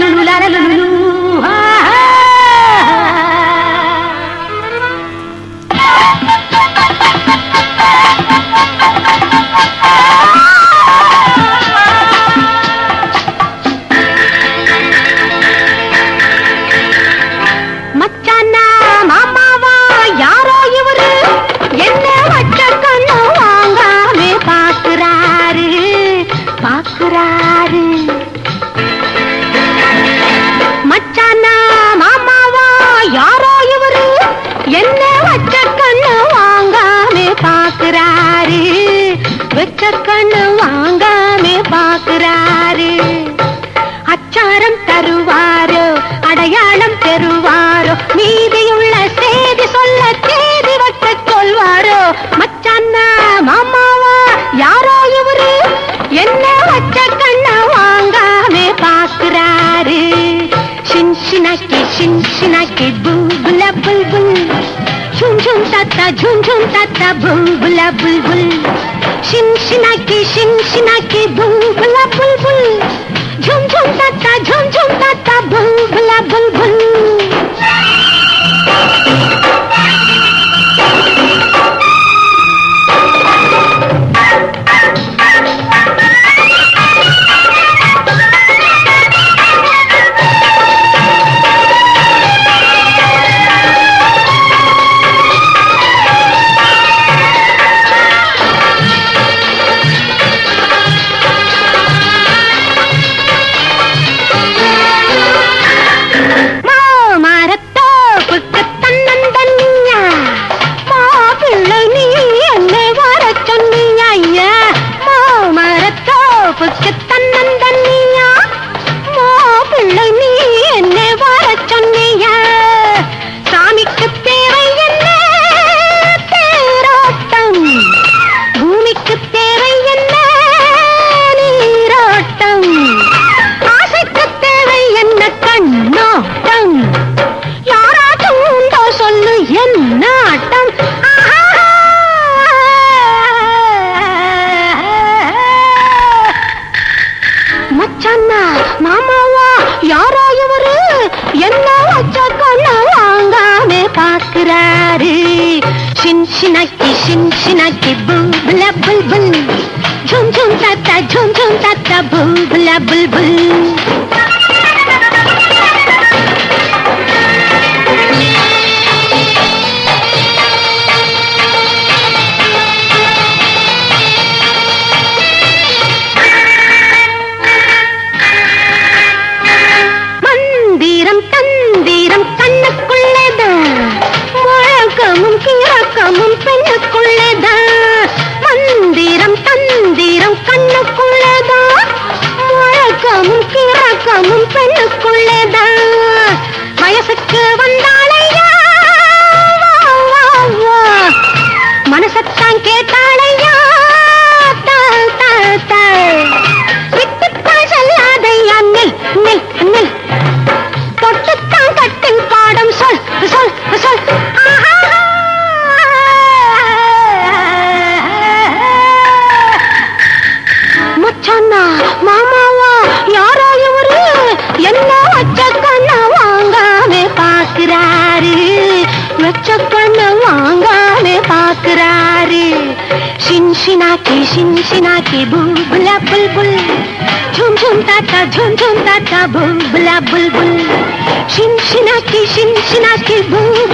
ലുലുലാര ലുലു என்ன வச்ச கண்ணு வாங்காம பாக்குறாரு? வச்ச கண்ணு வாங்காம பாக்குறாரு. அச்சாரம் தருவாரோ அடையாளம் பெறுவாரோ மீதியுள்ள செய்தி சொல்ல தேதி வட்ட சொல்வாரோ மச்சான்னா மாமாவா யாரோ இவரு? என்ன வச்ச கண்ணு வாங்காம பாக்குறாரு? சின்சினாக்கி சின்சினாக்கி பூ புல. झुमझुम ताता झुमझुम ताता बुलबुला बुलबुल। शिन शिना के शिन शिना के बुलबुला बुलबुल। झुमझुम ताता झुमझुम ताता சின்சினாக்கி சின்சினாக்கி புல்புல புல்புல் झुम झुम ताता झुम झुम ताता बुलबुला बुलबुल மந்திரம் தந்திரம் கண்ணுக்குள்ளேதான் முழக்கமும் கிழக்கமும் முழக்கமும் கிழக்கமும் பெண்ணுக்குள்ளேதான் வயசுக்கு வந்தாளையா? மனசத்தான் கேட்டாளையா? தா, தா, விட்டுத்தான் செல்லாதையா நில் நில் தொட்டுத்தான் கட்டின் பாடம் சொல் சொல் சொல். மச்சானா शिनाकी शिन शिनाकी बुलबुला बुलबुल झुम झुम ताता झुम झुम ताता बुलबुला बुलबुल शिन शिनाकी शिन शिनाकी बुल